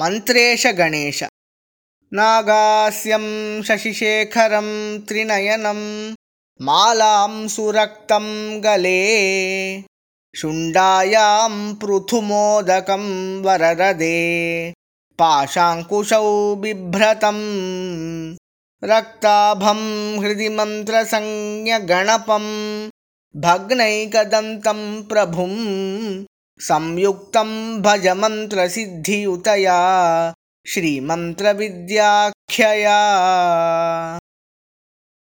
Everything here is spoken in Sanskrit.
मन्त्रेशगणेश। नागास्यं शशिशेखरं त्रिनयनं मालां सुरक्तं गले शुण्डायां पृथुमोदकं वरदे पाशाङ्कुशौ बिभ्रतम् रक्ताभं हृदि मन्त्रसंज्ञगणपं भग्नैकदन्तं प्रभुं संयुक्तं भज मन्त्रसिद्धियुतया श्रीमन्त्रविद्याख्यया